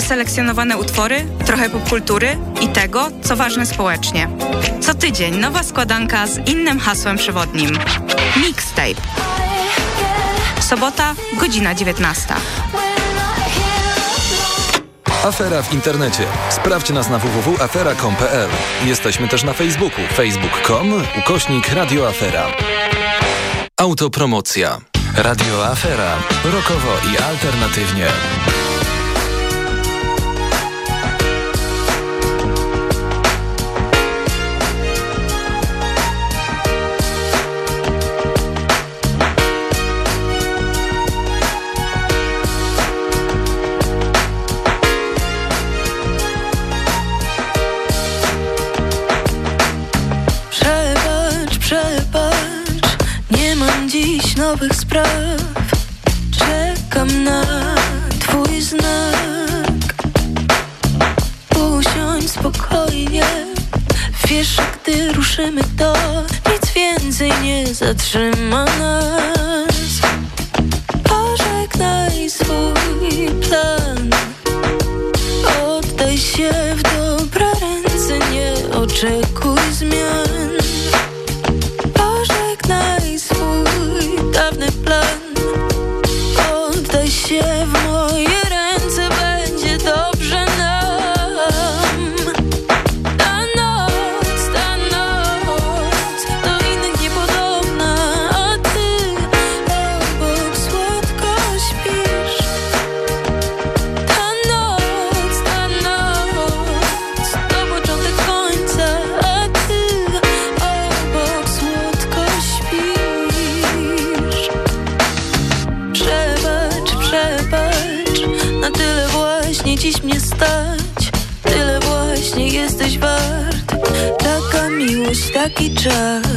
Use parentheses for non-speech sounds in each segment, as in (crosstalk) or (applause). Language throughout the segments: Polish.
Wyselekcjonowane utwory, trochę popkultury i tego, co ważne społecznie. Co tydzień nowa składanka z innym hasłem przewodnim. Mixtape. Sobota, godzina 19. Afera w internecie. Sprawdź nas na www.afera.com.pl. Jesteśmy też na Facebooku. facebook.com ukośnik radioafera. Autopromocja. Radio Afera. Rokowo i alternatywnie. Nowych spraw. Czekam na twój znak. Usiądź spokojnie, wiesz, że gdy ruszymy to nic więcej nie zatrzyma nas. Pożegnaj swój dziś taki czas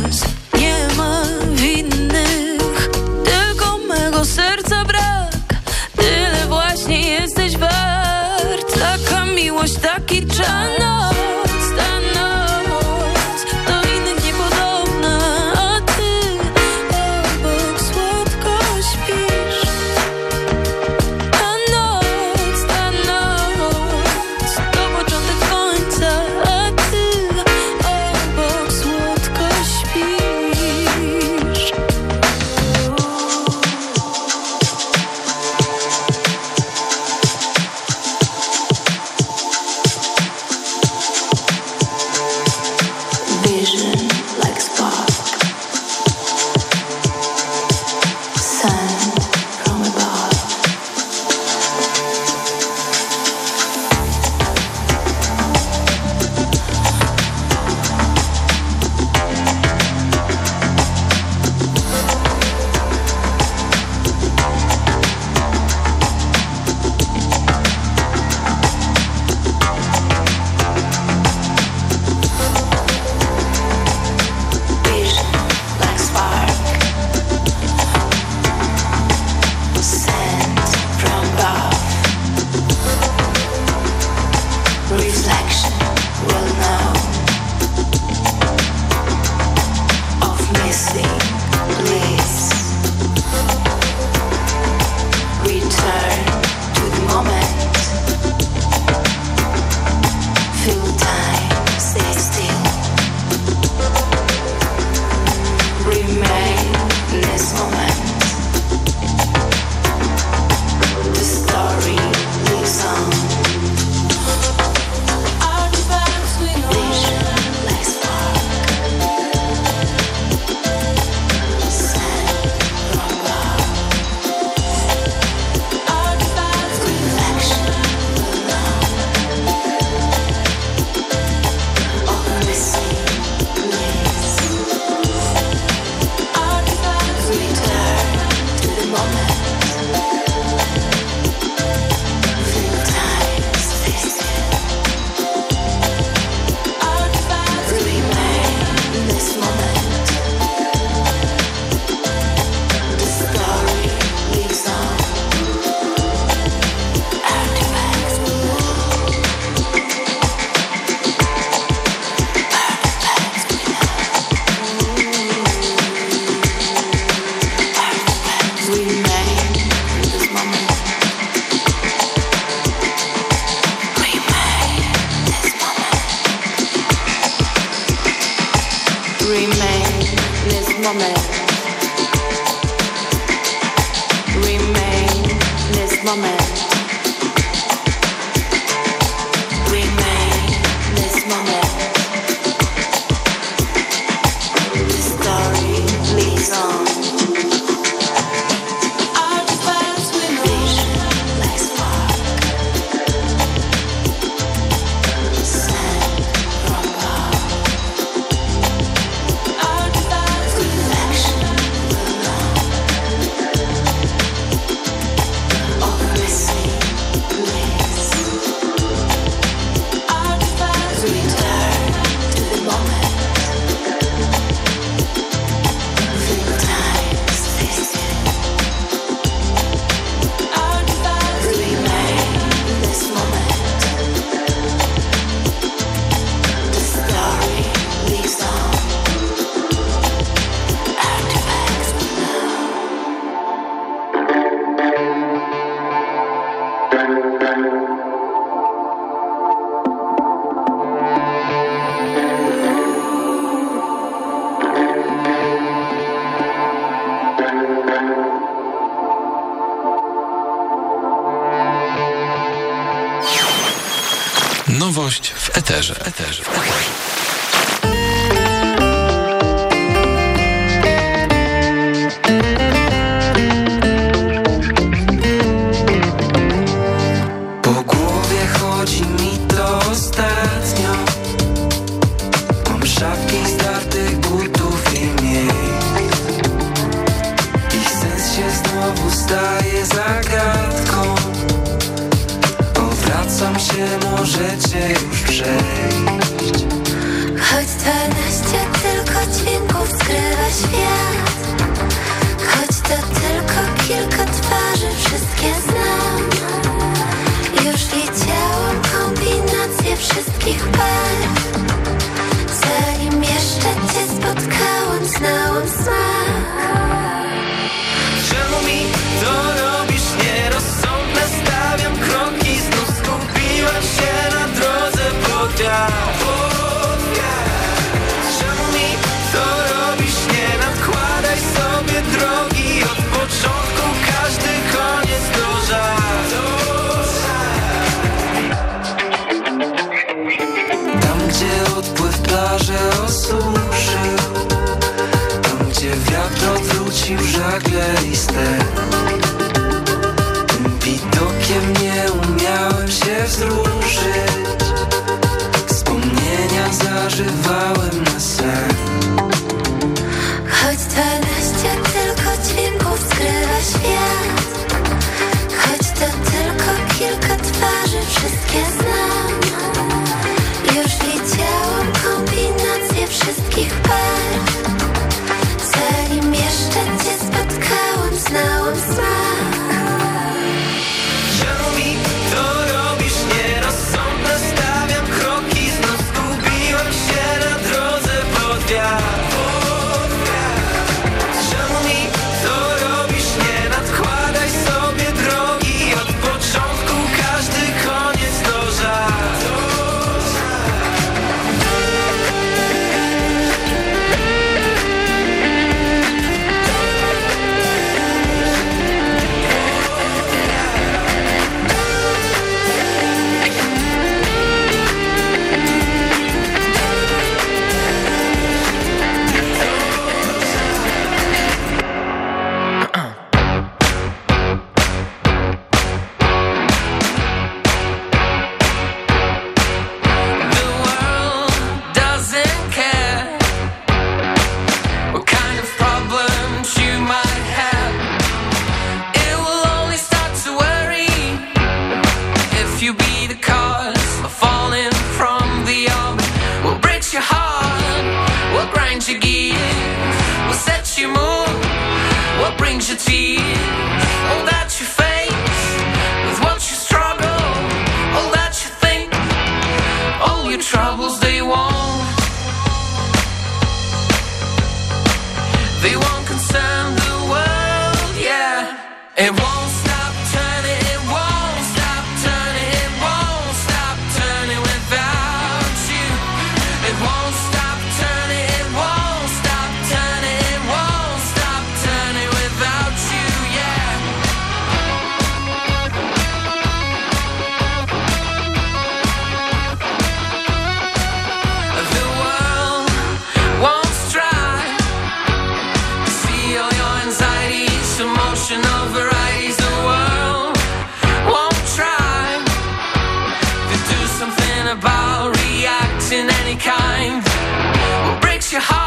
your heart?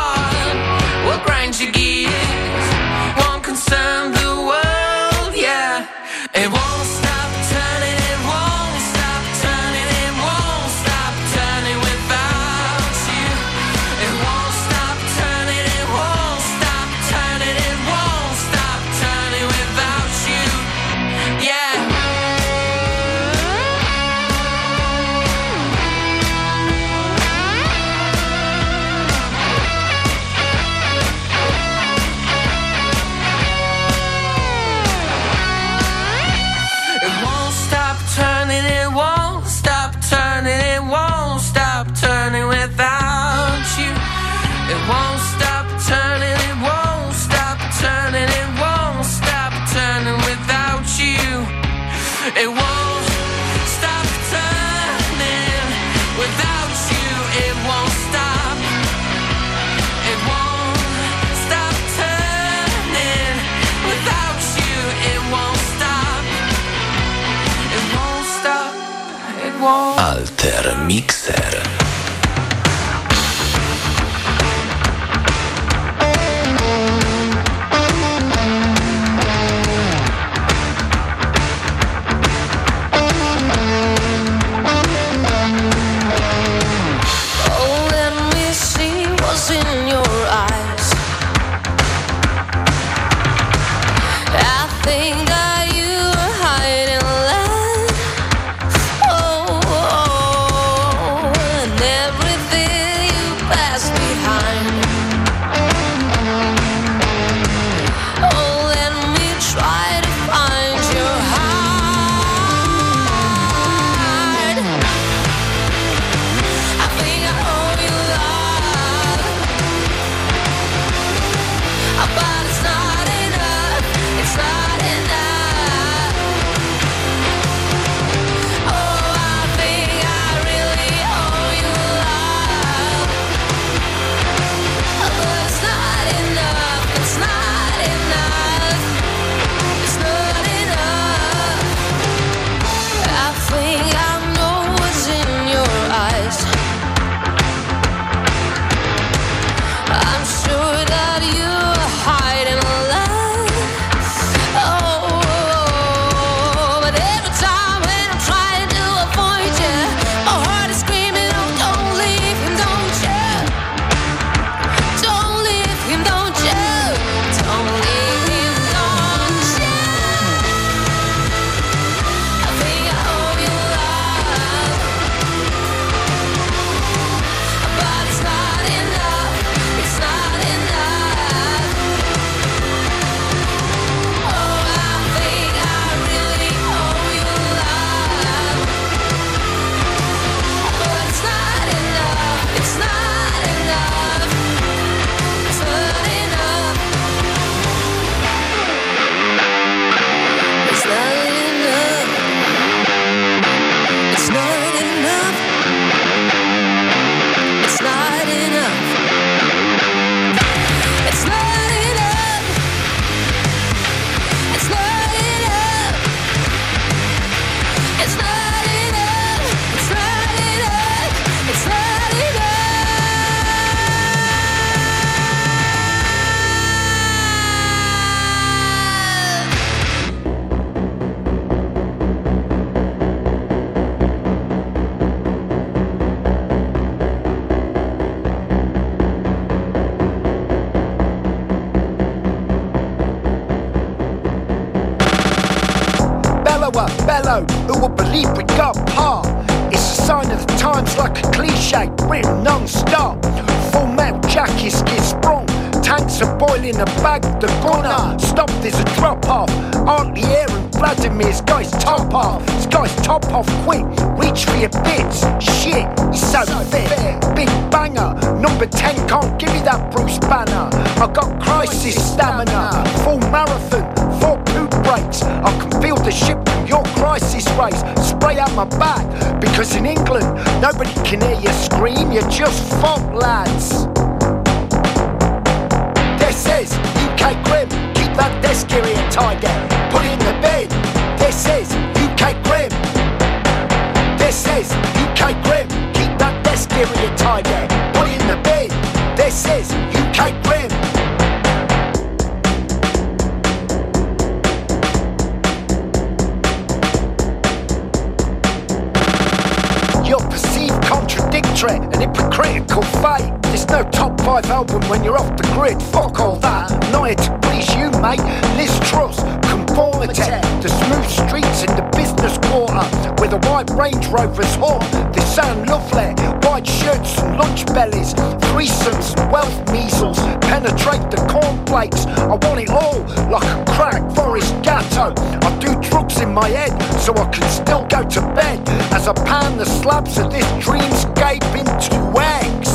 rover's horn, they sound lovely. White shirts and lunch bellies, threesomes and wealth measles. Penetrate the cornflakes, I want it all like a crack forest gatto. I do drugs in my head so I can still go to bed as I pan the slabs of this dreamscape into eggs.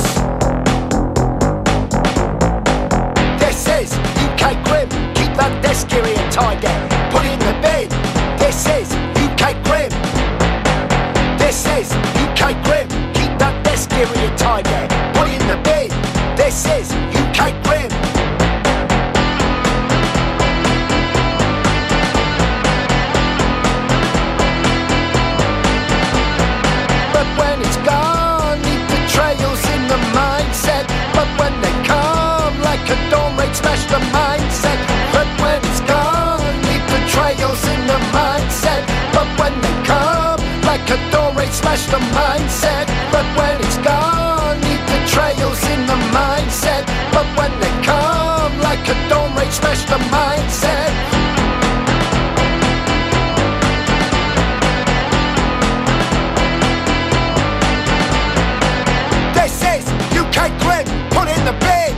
This is UK Grim, keep that desk and and tiger, put it in the bed. This is UK Grim. This is UK Grim, keep that desk gear in your tiger. Boy in the bin. This is UK Grim. Tadore slash the mindset. But when it's gone, need betrayals in the mindset. But when they come, like a dome smash the mindset. This is UK Grim, put in the bid.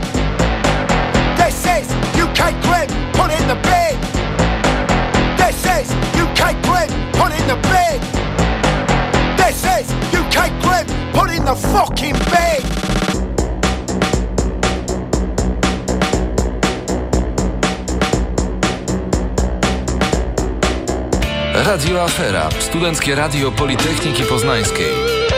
This is UK Grim, put in the bid. This is UK Grim, put in the bid. says UK Grim, put in the fucking bed. Radio Afera, studenckie radio Politechniki Poznańskiej.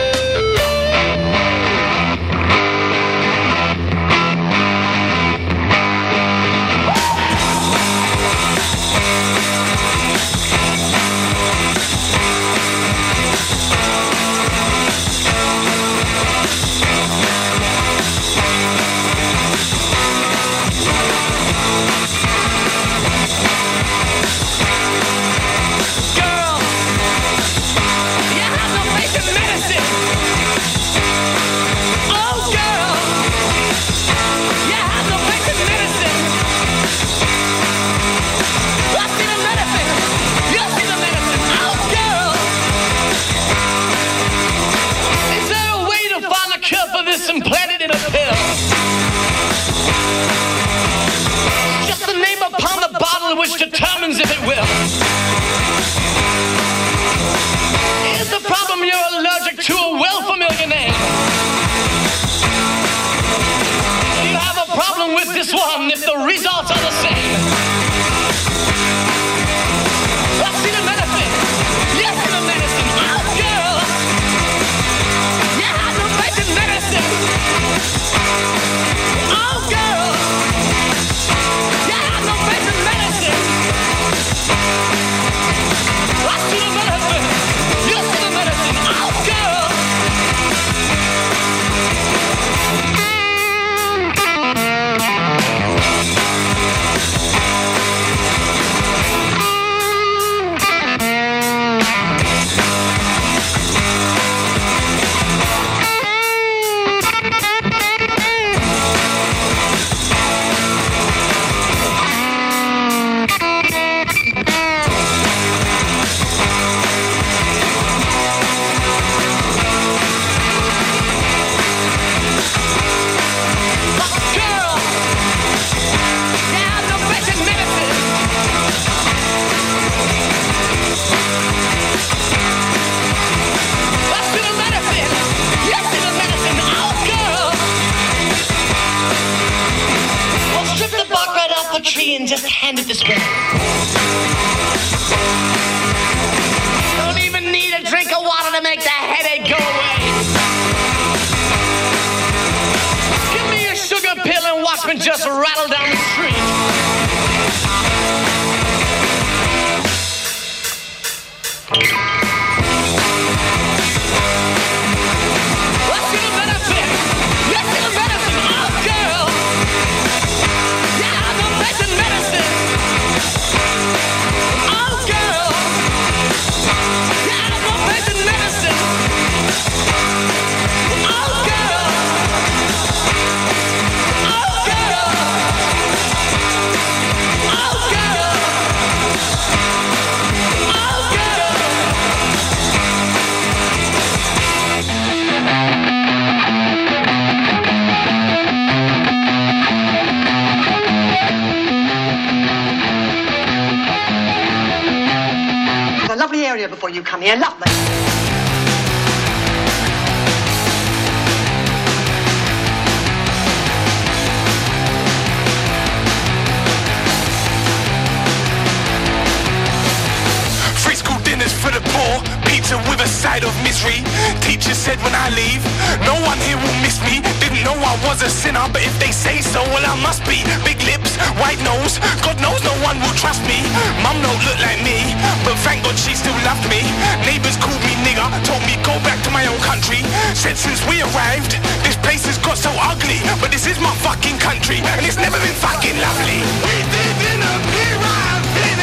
Neighbors called me nigger, told me go back to my own country. Said since we arrived, this place has got so ugly, but this is my fucking country, and it's never been fucking lovely. We live in a pyramid.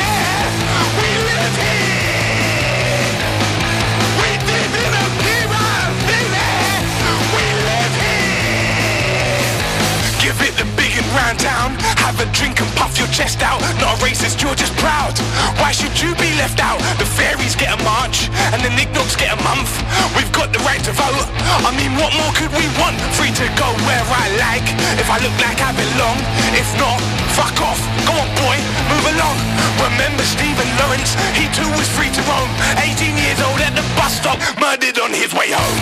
We live here. Round down. Have a drink and puff your chest out. Not a racist, you're just proud. Why should you be left out? The fairies get a march and the knickknacks get a month. We've got the right to vote. I mean, what more could we want? Free to go where I like. If I look like I belong. If not, fuck off. Go on, boy, move along. Remember Stephen Lawrence? He too was free to roam. 18 years old at the bus stop, murdered on his way home.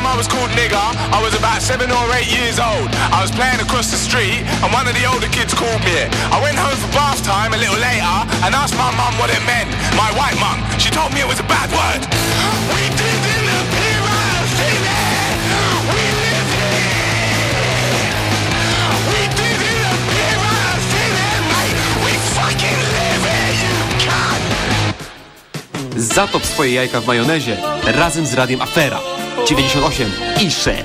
Time I was called nigger, I was about seven or eight years old. I was playing across the street, and one of the older kids called me. I went home for bath time a little later and asked my mum what it meant. My white mum, she told me it was a bad word. (gasps) We. Zatop swoje jajka w majonezie razem z Radiem Afera 98 i 6.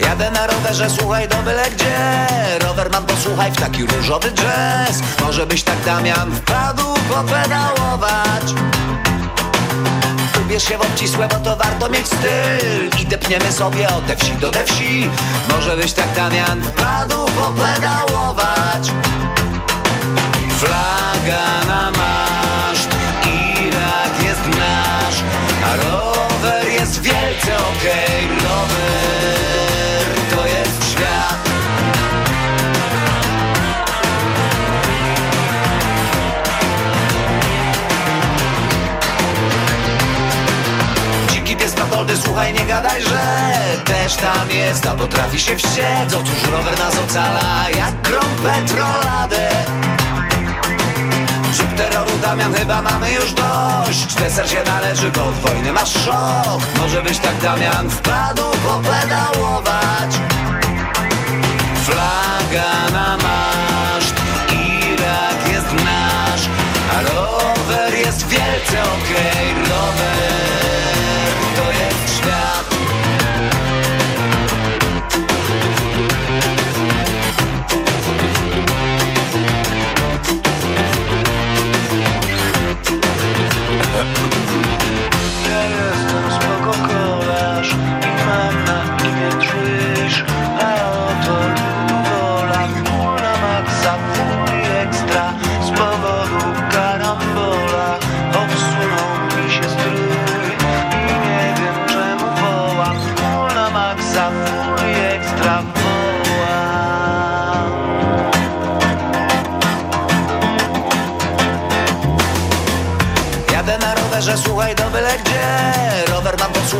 Jadę na rowerze, słuchaj do byle gdzie. Rower mam, posłuchaj w taki różowy jazz Może byś tak Damian wpadł popedałować. Ubierz się w obcisłe, bo to warto mieć styl. I depniemy sobie od te wsi do te wsi. Może byś tak Damian wpadł popedałować Flaga na maszt, Irak jest nasz A rower jest wielce okej Rower to jest świat. Dziki pies Matoldy, słuchaj, nie gadaj, że też tam jest, a potrafi się wściec Otóż rower nas ocala, jak grom petroladę Zrób terroru, Damian, chyba mamy już dość. Deser się należy, bo od wojny masz szok. Może być tak, Damian, wpadł popedałować? Flaga na maszt, Irak jest nasz A rower jest wielce okej Rower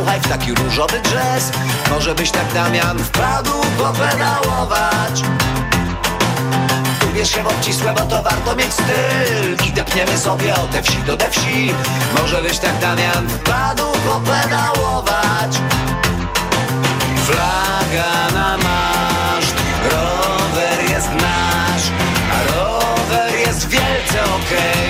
Posłuchaj w taki różowy drzes Może byś tak Damian wpadł popedałować. Ubierz się w obcisłe, bo to warto mieć styl. I depniemy sobie od te wsi do te wsi. Może byś tak Damian wpadł popedałować. Flaga na maszt, rower jest nasz A rower jest wielce okej Rower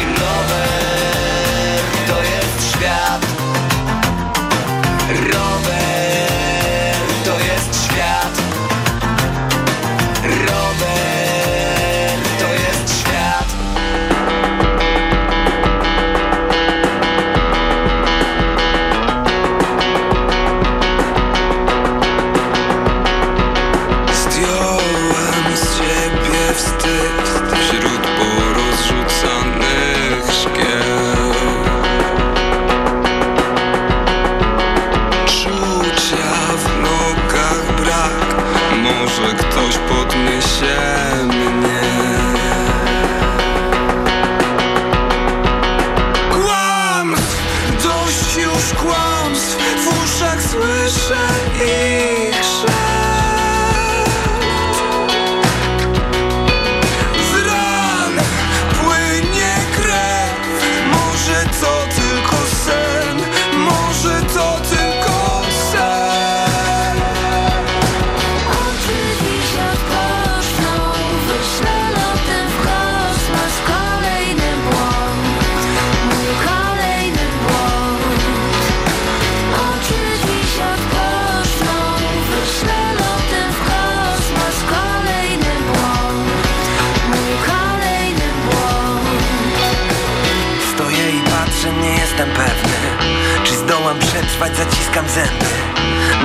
zaciskam zęby.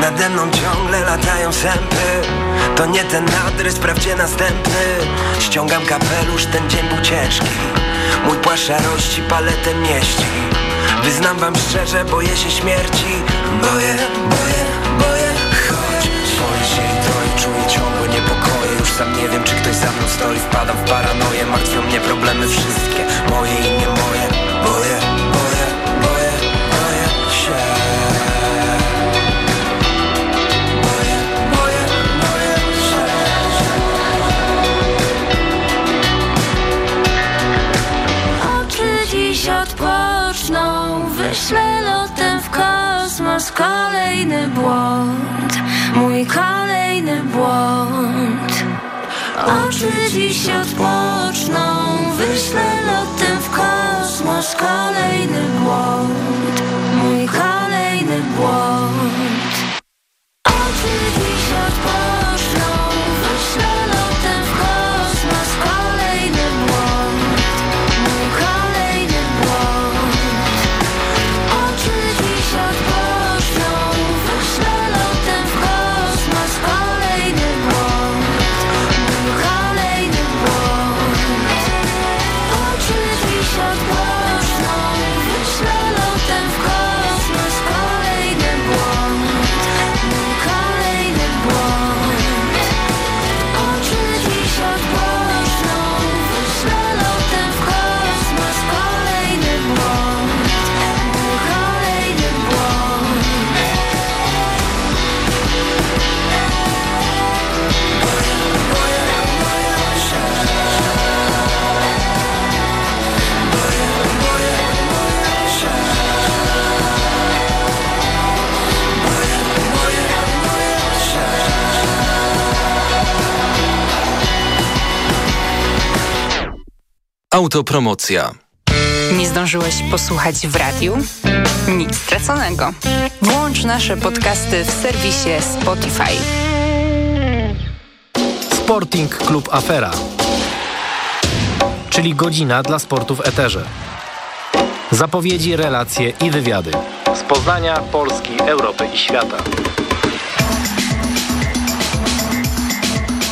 Nade mną ciągle latają sępy. To nie ten adres, sprawdźcie następny. Ściągam kapelusz, ten dzień był ciężki. Mój płaszcz szarości paletę mieści. Wyznam wam szczerze, boję się śmierci. Boję, boję, boję. Choć boję się i to i czuję ciągłe niepokoje. Już sam nie wiem, czy ktoś za mną stoi. Wpadam w paranoję, martwią mnie problemy wszystkie. Moje i nie moje kolejny błąd, mój kolejny błąd. Oczy dziś odpoczną, wyślę lotem w kosmos kolejny błąd, mój kolejny błąd. Autopromocja. Nie zdążyłeś posłuchać w radiu? Nic straconego. Włącz nasze podcasty w serwisie Spotify. Sporting Klub Afera. Czyli godzina dla sportu w eterze. Zapowiedzi, relacje i wywiady. Z Poznania, Polski, Europy i świata.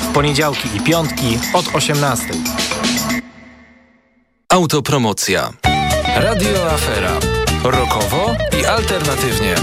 W poniedziałki i piątki od 18. Autopromocja. Radio Afera. Rokowo i alternatywnie.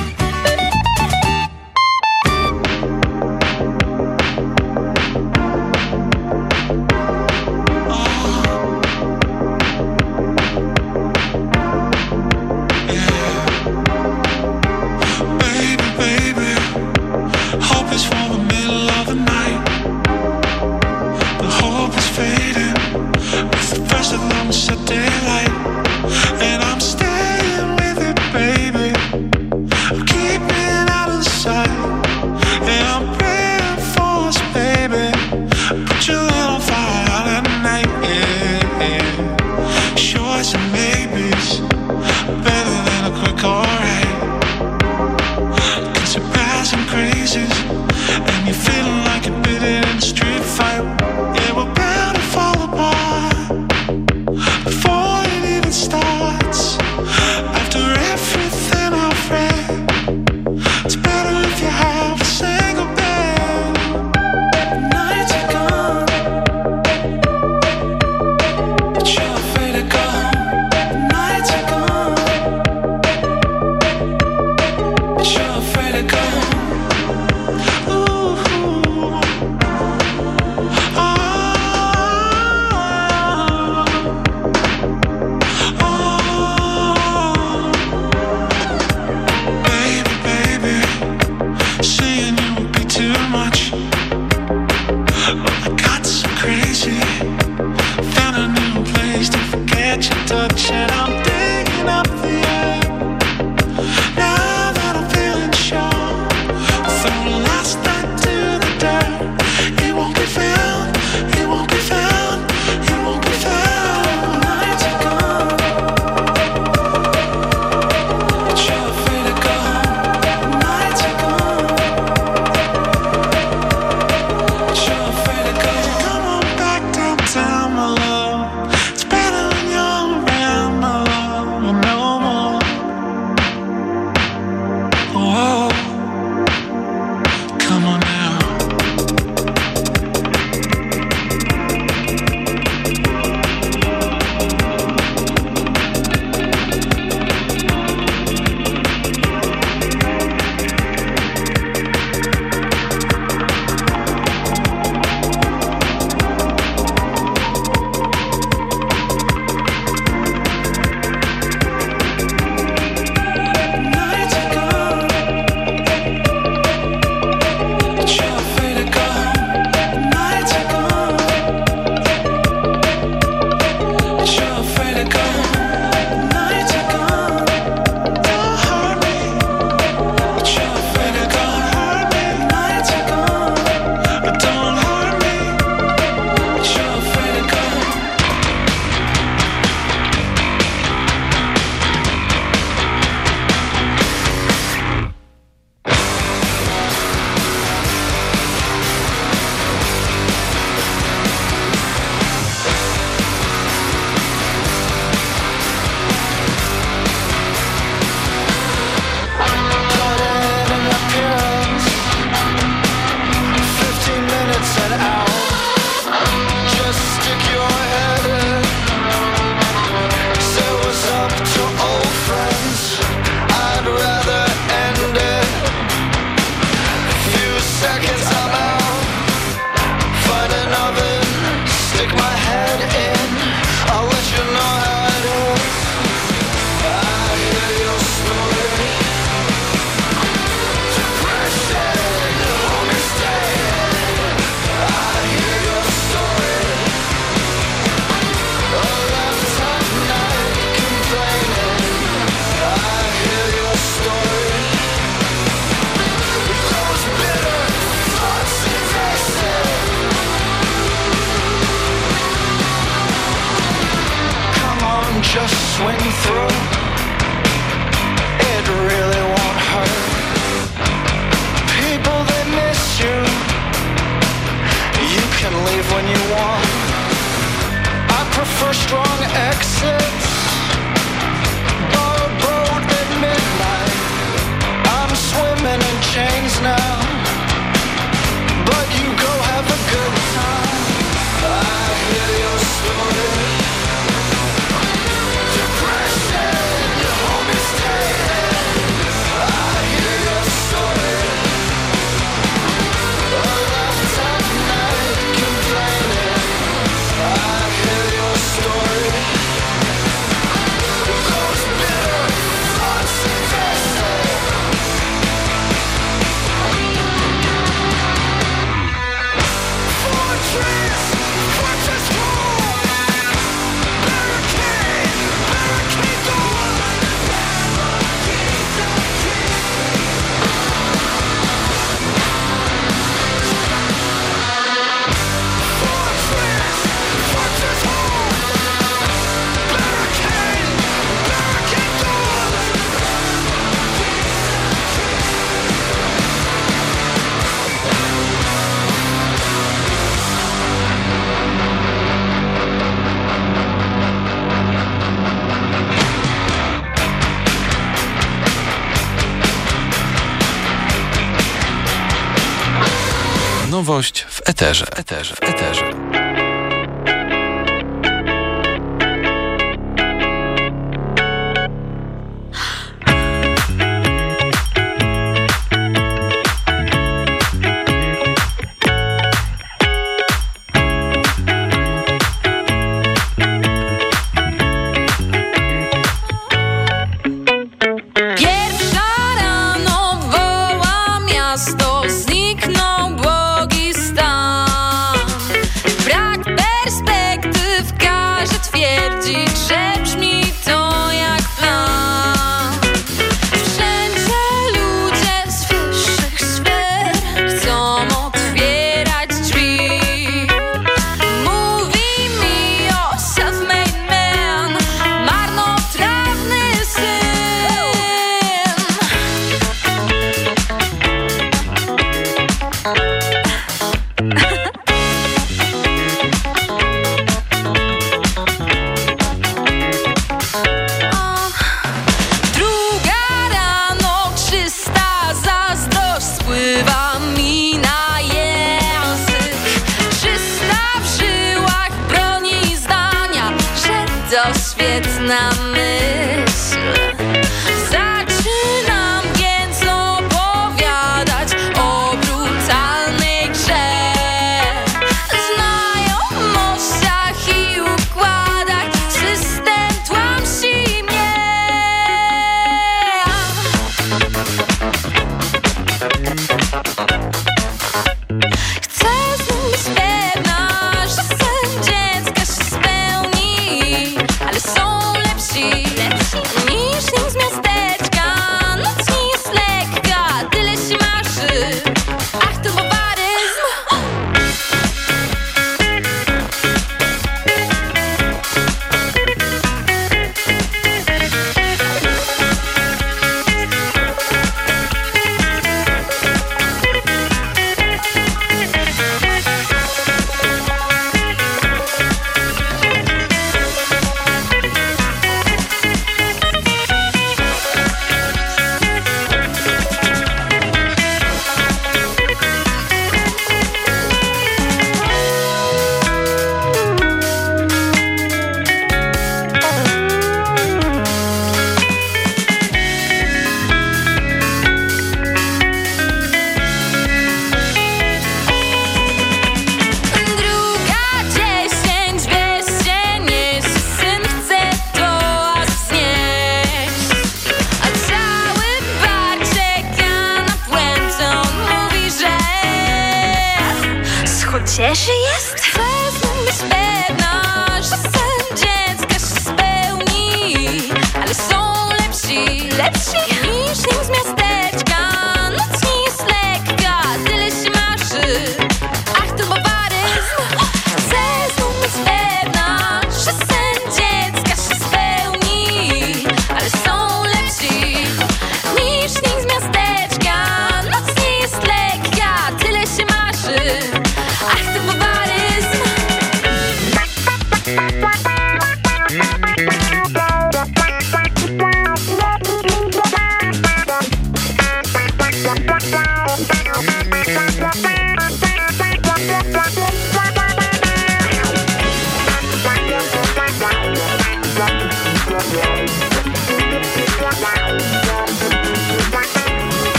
Eterze. W eterze. W eterze. deep